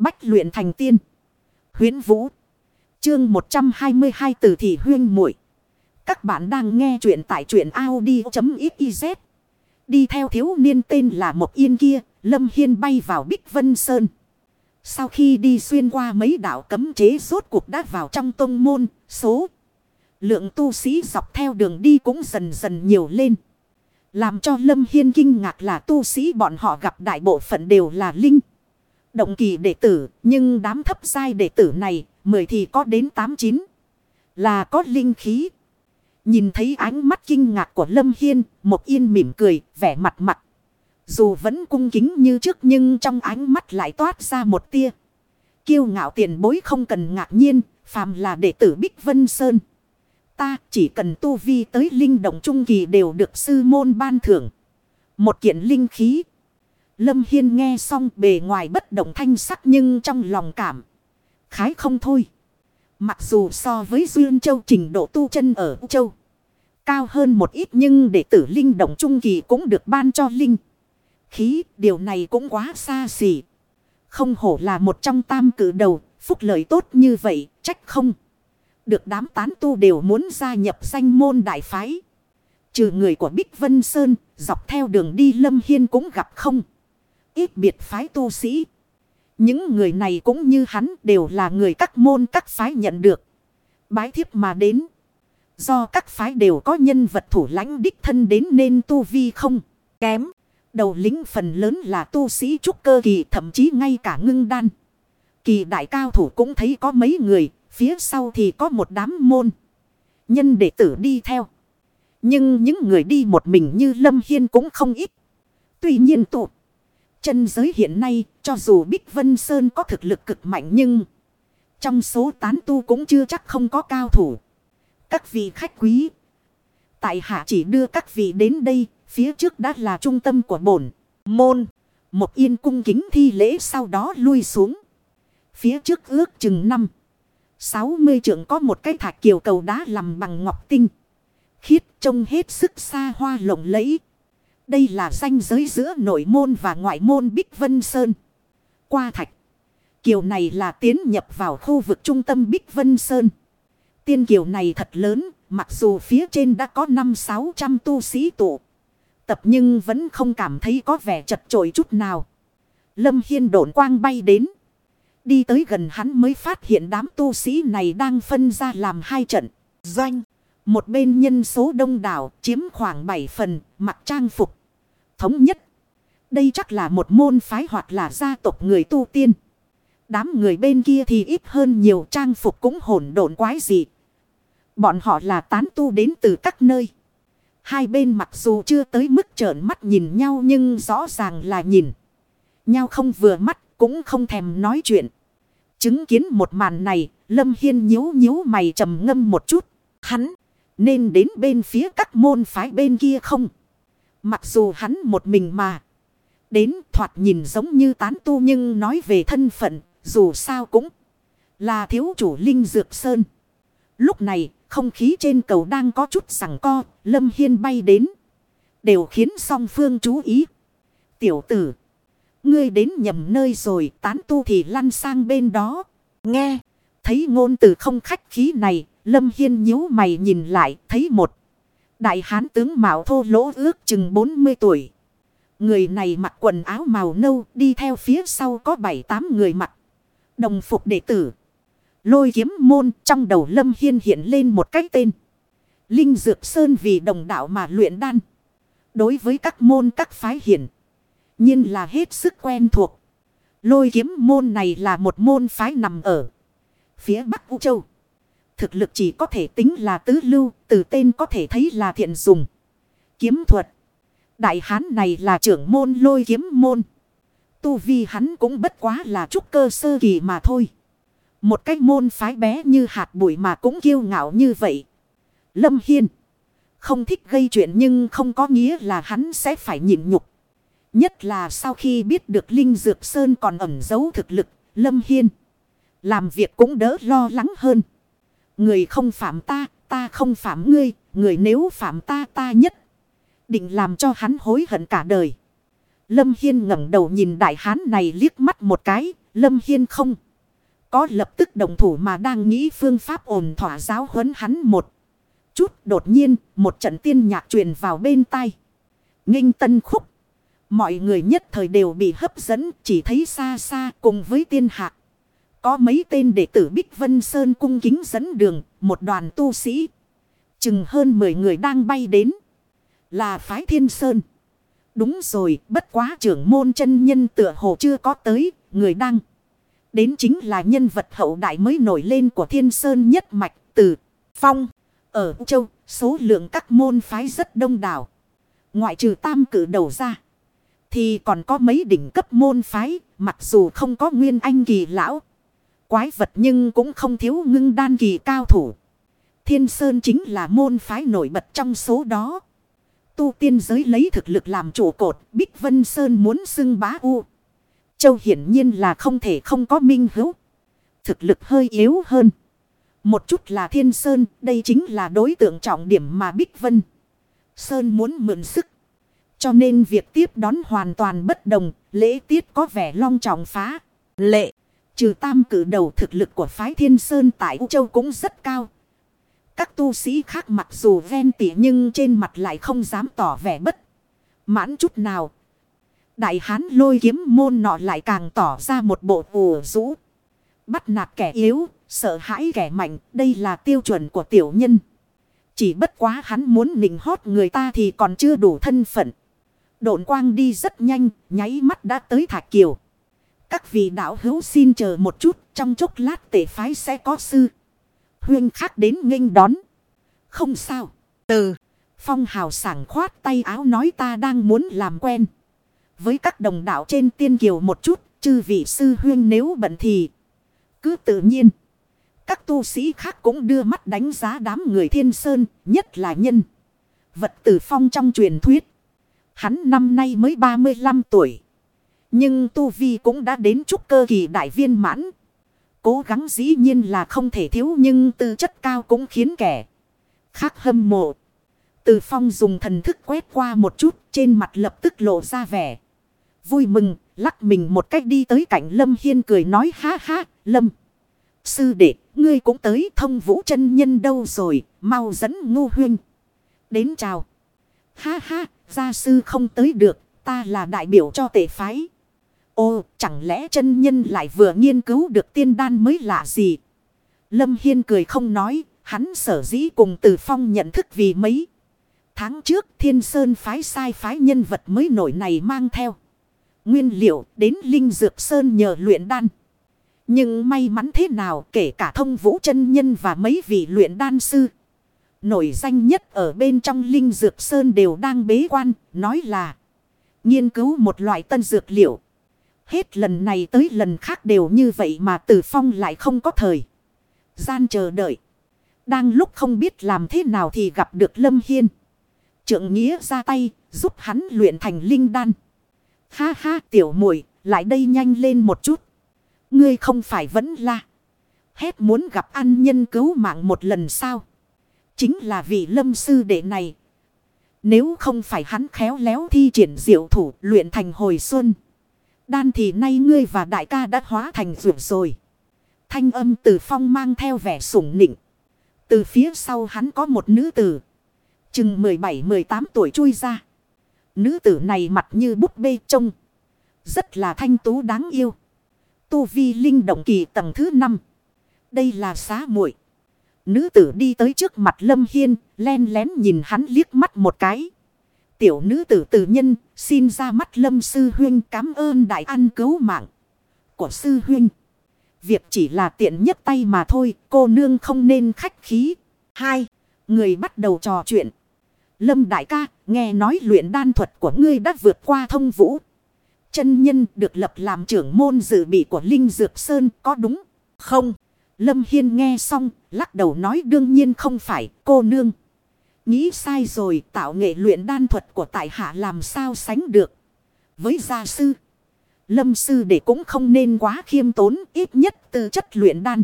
Bách luyện thành tiên. Huyến Vũ. Chương 122 từ thị huyên muội Các bạn đang nghe truyện tại truyện Audi.xyz. Đi theo thiếu niên tên là một yên kia, Lâm Hiên bay vào Bích Vân Sơn. Sau khi đi xuyên qua mấy đảo cấm chế rốt cuộc đã vào trong tông môn, số lượng tu sĩ dọc theo đường đi cũng dần dần nhiều lên. Làm cho Lâm Hiên kinh ngạc là tu sĩ bọn họ gặp đại bộ phận đều là linh. Động kỳ đệ tử, nhưng đám thấp sai đệ tử này, mười thì có đến tám chín Là có linh khí. Nhìn thấy ánh mắt kinh ngạc của Lâm Hiên, một yên mỉm cười, vẻ mặt mặt. Dù vẫn cung kính như trước nhưng trong ánh mắt lại toát ra một tia. Kiêu ngạo tiền bối không cần ngạc nhiên, phàm là đệ tử Bích Vân Sơn. Ta chỉ cần tu vi tới linh động trung kỳ đều được sư môn ban thưởng. Một kiện linh khí. Lâm Hiên nghe xong bề ngoài bất động thanh sắc nhưng trong lòng cảm. Khái không thôi. Mặc dù so với Duyên Châu trình độ tu chân ở Châu. Cao hơn một ít nhưng đệ tử linh động trung kỳ cũng được ban cho linh. Khí điều này cũng quá xa xỉ. Không hổ là một trong tam cử đầu. Phúc lợi tốt như vậy trách không. Được đám tán tu đều muốn gia nhập danh môn đại phái. Trừ người của Bích Vân Sơn, dọc theo đường đi Lâm Hiên cũng gặp không. Ít biệt phái tu sĩ. Những người này cũng như hắn đều là người các môn các phái nhận được. Bái thiếp mà đến. Do các phái đều có nhân vật thủ lãnh đích thân đến nên tu vi không kém. Đầu lính phần lớn là tu sĩ trúc cơ kỳ, thậm chí ngay cả ngưng đan. Kỳ đại cao thủ cũng thấy có mấy người, Phía sau thì có một đám môn. Nhân đệ tử đi theo. Nhưng những người đi một mình như Lâm Hiên cũng không ít. Tuy nhiên tụt. Chân giới hiện nay, cho dù Bích Vân Sơn có thực lực cực mạnh nhưng. Trong số tán tu cũng chưa chắc không có cao thủ. Các vị khách quý. Tại hạ chỉ đưa các vị đến đây. Phía trước đã là trung tâm của bổn. Môn. Một yên cung kính thi lễ sau đó lui xuống. Phía trước ước chừng năm. 60 trượng có một cái thạch kiều cầu đá làm bằng ngọc tinh. Khiết trông hết sức xa hoa lộng lẫy. Đây là ranh giới giữa nội môn và ngoại môn Bích Vân Sơn. Qua thạch. Kiều này là tiến nhập vào khu vực trung tâm Bích Vân Sơn. Tiên kiều này thật lớn, mặc dù phía trên đã có 5-600 tu sĩ tụ. Tập nhưng vẫn không cảm thấy có vẻ chật chội chút nào. Lâm Hiên đổn quang bay đến. Đi tới gần hắn mới phát hiện đám tu sĩ này đang phân ra làm hai trận. Doanh. Một bên nhân số đông đảo chiếm khoảng 7 phần mặc trang phục. Thống nhất. Đây chắc là một môn phái hoặc là gia tộc người tu tiên. Đám người bên kia thì ít hơn nhiều trang phục cũng hỗn độn quái dị. Bọn họ là tán tu đến từ các nơi. Hai bên mặc dù chưa tới mức trợn mắt nhìn nhau nhưng rõ ràng là nhìn. Nhau không vừa mắt cũng không thèm nói chuyện. Chứng kiến một màn này, Lâm Hiên nhíu nhíu mày trầm ngâm một chút. Hắn, nên đến bên phía các môn phái bên kia không? Mặc dù hắn một mình mà. Đến thoạt nhìn giống như tán tu nhưng nói về thân phận, dù sao cũng là thiếu chủ Linh Dược Sơn. Lúc này, không khí trên cầu đang có chút sẵn co, Lâm Hiên bay đến. Đều khiến song phương chú ý. Tiểu tử. Ngươi đến nhầm nơi rồi tán tu thì lăn sang bên đó. Nghe. Thấy ngôn từ không khách khí này. Lâm Hiên nhíu mày nhìn lại. Thấy một. Đại hán tướng mạo thô lỗ ước chừng 40 tuổi. Người này mặc quần áo màu nâu. Đi theo phía sau có 7-8 người mặc. Đồng phục đệ tử. Lôi kiếm môn trong đầu Lâm Hiên hiện lên một cái tên. Linh Dược Sơn vì đồng đạo mà luyện đan. Đối với các môn các phái hiển, nhiên là hết sức quen thuộc. Lôi kiếm môn này là một môn phái nằm ở phía Bắc Vũ Châu. Thực lực chỉ có thể tính là tứ lưu, từ tên có thể thấy là thiện dùng. Kiếm thuật. Đại hán này là trưởng môn lôi kiếm môn. Tu vi hắn cũng bất quá là trúc cơ sơ kỳ mà thôi. Một cái môn phái bé như hạt bụi mà cũng kiêu ngạo như vậy. Lâm Hiên. Không thích gây chuyện nhưng không có nghĩa là hắn sẽ phải nhịn nhục. Nhất là sau khi biết được Linh Dược Sơn còn ẩn giấu thực lực, Lâm Hiên. Làm việc cũng đỡ lo lắng hơn. Người không phạm ta, ta không phạm ngươi, người nếu phạm ta ta nhất. Định làm cho hắn hối hận cả đời. Lâm Hiên ngẩng đầu nhìn đại hán này liếc mắt một cái, Lâm Hiên không. Có lập tức đồng thủ mà đang nghĩ phương pháp ổn thỏa giáo huấn hắn một. Chút đột nhiên một trận tiên nhạc truyền vào bên tai. Nghinh tân khúc. Mọi người nhất thời đều bị hấp dẫn chỉ thấy xa xa cùng với tiên hạc. Có mấy tên đệ tử Bích Vân Sơn cung kính dẫn đường, một đoàn tu sĩ. Chừng hơn 10 người đang bay đến. Là phái Thiên Sơn. Đúng rồi, bất quá trưởng môn chân nhân tựa hồ chưa có tới, người đang. Đến chính là nhân vật hậu đại mới nổi lên của Thiên Sơn nhất mạch từ Phong. Ở Châu, số lượng các môn phái rất đông đảo. Ngoại trừ tam cử đầu ra. Thì còn có mấy đỉnh cấp môn phái, mặc dù không có nguyên anh kỳ lão. Quái vật nhưng cũng không thiếu ngưng đan kỳ cao thủ. Thiên Sơn chính là môn phái nổi bật trong số đó. Tu tiên giới lấy thực lực làm trụ cột, Bích Vân Sơn muốn xưng bá u. Châu hiển nhiên là không thể không có minh hữu. Thực lực hơi yếu hơn. Một chút là Thiên Sơn, đây chính là đối tượng trọng điểm mà Bích Vân. Sơn muốn mượn sức. Cho nên việc tiếp đón hoàn toàn bất đồng, lễ tiết có vẻ long trọng phá. Lệ, trừ tam cử đầu thực lực của phái Thiên Sơn tại U Châu cũng rất cao. Các tu sĩ khác mặc dù ven tỉ nhưng trên mặt lại không dám tỏ vẻ bất. Mãn chút nào. Đại hán lôi kiếm môn nọ lại càng tỏ ra một bộ ủ rũ. Bắt nạt kẻ yếu, sợ hãi kẻ mạnh, đây là tiêu chuẩn của tiểu nhân. Chỉ bất quá hắn muốn nịnh hót người ta thì còn chưa đủ thân phận. Độn quang đi rất nhanh, nháy mắt đã tới Thạch Kiều. Các vị đạo hữu xin chờ một chút, trong chốc lát tể phái sẽ có sư. Huyên khác đến nghênh đón. Không sao. Từ, phong hào sảng khoát tay áo nói ta đang muốn làm quen. Với các đồng đạo trên tiên kiều một chút, chư vị sư huyên nếu bận thì cứ tự nhiên. Các tu sĩ khác cũng đưa mắt đánh giá đám người thiên sơn, nhất là nhân. Vật tử phong trong truyền thuyết. Hắn năm nay mới 35 tuổi. Nhưng Tu Vi cũng đã đến trúc cơ kỳ đại viên mãn. Cố gắng dĩ nhiên là không thể thiếu nhưng tư chất cao cũng khiến kẻ khác hâm mộ. Từ phong dùng thần thức quét qua một chút trên mặt lập tức lộ ra vẻ. Vui mừng, lắc mình một cách đi tới cạnh Lâm Hiên cười nói ha ha, Lâm. Sư đệ, ngươi cũng tới thông vũ chân nhân đâu rồi, mau dẫn ngu huynh. Đến chào. Ha ha, gia sư không tới được, ta là đại biểu cho tệ phái. Ô, chẳng lẽ chân nhân lại vừa nghiên cứu được tiên đan mới lạ gì? Lâm Hiên cười không nói, hắn sở dĩ cùng từ phong nhận thức vì mấy. Tháng trước thiên sơn phái sai phái nhân vật mới nổi này mang theo. Nguyên liệu đến Linh Dược Sơn nhờ luyện đan. Nhưng may mắn thế nào kể cả thông vũ chân nhân và mấy vị luyện đan sư. Nổi danh nhất ở bên trong Linh Dược Sơn đều đang bế quan, nói là nghiên cứu một loại tân dược liệu. Hết lần này tới lần khác đều như vậy mà Tử Phong lại không có thời. Gian chờ đợi. Đang lúc không biết làm thế nào thì gặp được Lâm Hiên. Trượng Nghĩa ra tay, giúp hắn luyện thành linh đan. Ha ha tiểu muội lại đây nhanh lên một chút. Ngươi không phải vẫn la. Hết muốn gặp ăn nhân cứu mạng một lần sao. Chính là vì lâm sư đệ này. Nếu không phải hắn khéo léo thi triển diệu thủ luyện thành hồi xuân. Đan thì nay ngươi và đại ca đã hóa thành vượt rồi. Thanh âm từ phong mang theo vẻ sủng nịnh. Từ phía sau hắn có một nữ tử. Chừng 17-18 tuổi chui ra. Nữ tử này mặt như bút bê trông. Rất là thanh tú đáng yêu. Tu vi linh động kỳ tầng thứ 5. Đây là xá muội Nữ tử đi tới trước mặt Lâm Hiên, len lén nhìn hắn liếc mắt một cái. Tiểu nữ tử tử nhân, xin ra mắt Lâm Sư Huyên cảm ơn đại ăn cứu mạng của Sư Huyên. Việc chỉ là tiện nhất tay mà thôi, cô nương không nên khách khí. Hai, người bắt đầu trò chuyện. Lâm đại ca, nghe nói luyện đan thuật của ngươi đã vượt qua thông vũ. Chân nhân được lập làm trưởng môn dự bị của Linh Dược Sơn có đúng không? Lâm Hiên nghe xong, lắc đầu nói đương nhiên không phải, cô nương. Nghĩ sai rồi, tạo nghệ luyện đan thuật của tại hạ làm sao sánh được. Với gia sư, lâm sư để cũng không nên quá khiêm tốn, ít nhất từ chất luyện đan.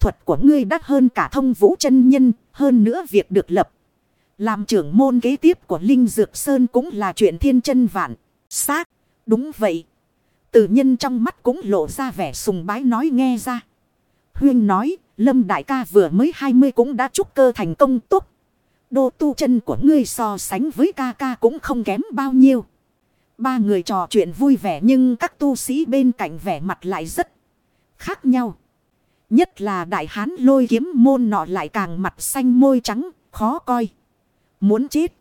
Thuật của ngươi đắt hơn cả thông vũ chân nhân, hơn nữa việc được lập. Làm trưởng môn kế tiếp của Linh Dược Sơn cũng là chuyện thiên chân vạn. Xác, đúng vậy. Từ nhân trong mắt cũng lộ ra vẻ sùng bái nói nghe ra. Huyên nói, Lâm đại ca vừa mới 20 cũng đã trúc cơ thành công tốt. Đô tu chân của ngươi so sánh với ca ca cũng không kém bao nhiêu. Ba người trò chuyện vui vẻ nhưng các tu sĩ bên cạnh vẻ mặt lại rất khác nhau. Nhất là đại hán lôi kiếm môn nọ lại càng mặt xanh môi trắng, khó coi. Muốn chết.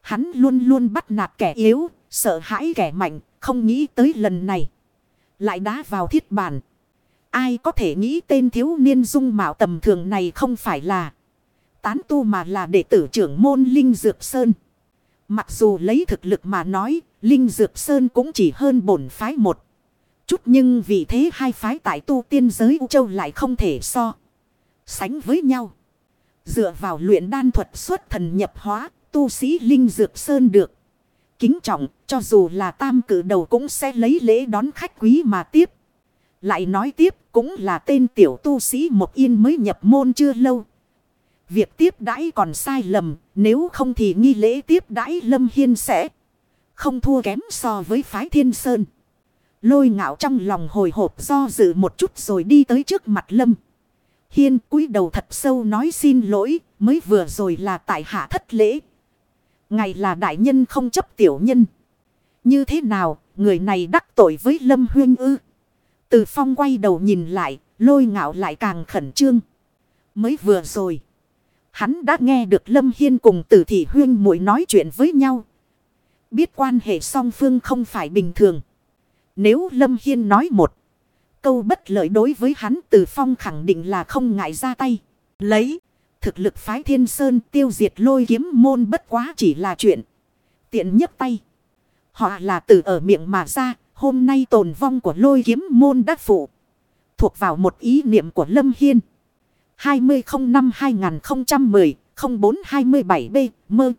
Hắn luôn luôn bắt nạt kẻ yếu, sợ hãi kẻ mạnh, không nghĩ tới lần này. Lại đá vào thiết bản. Ai có thể nghĩ tên thiếu niên dung mạo tầm thường này không phải là tán tu mà là đệ tử trưởng môn Linh Dược Sơn. Mặc dù lấy thực lực mà nói, Linh Dược Sơn cũng chỉ hơn bổn phái một chút nhưng vì thế hai phái tại tu tiên giới U Châu lại không thể so sánh với nhau. Dựa vào luyện đan thuật xuất thần nhập hóa, tu sĩ Linh Dược Sơn được. Kính trọng, cho dù là tam cử đầu cũng sẽ lấy lễ đón khách quý mà tiếp. Lại nói tiếp, cũng là tên tiểu tu sĩ một yên mới nhập môn chưa lâu. Việc tiếp đãi còn sai lầm, nếu không thì nghi lễ tiếp đãi Lâm Hiên sẽ không thua kém so với phái Thiên Sơn. Lôi ngạo trong lòng hồi hộp do dự một chút rồi đi tới trước mặt Lâm. Hiên cúi đầu thật sâu nói xin lỗi, mới vừa rồi là tại hạ thất lễ. Ngày là đại nhân không chấp tiểu nhân. Như thế nào, người này đắc tội với Lâm Huyên ư? Từ phong quay đầu nhìn lại, lôi ngạo lại càng khẩn trương. Mới vừa rồi. Hắn đã nghe được Lâm Hiên cùng tử thị huyên muội nói chuyện với nhau. Biết quan hệ song phương không phải bình thường. Nếu Lâm Hiên nói một câu bất lợi đối với hắn, từ phong khẳng định là không ngại ra tay. Lấy thực lực phái thiên sơn tiêu diệt lôi kiếm môn bất quá chỉ là chuyện. Tiện nhấp tay. Họ là từ ở miệng mà ra. Hôm nay tồn vong của lôi kiếm môn đắc phụ. Thuộc vào một ý niệm của Lâm Hiên. 2005-2010-0427B mơ.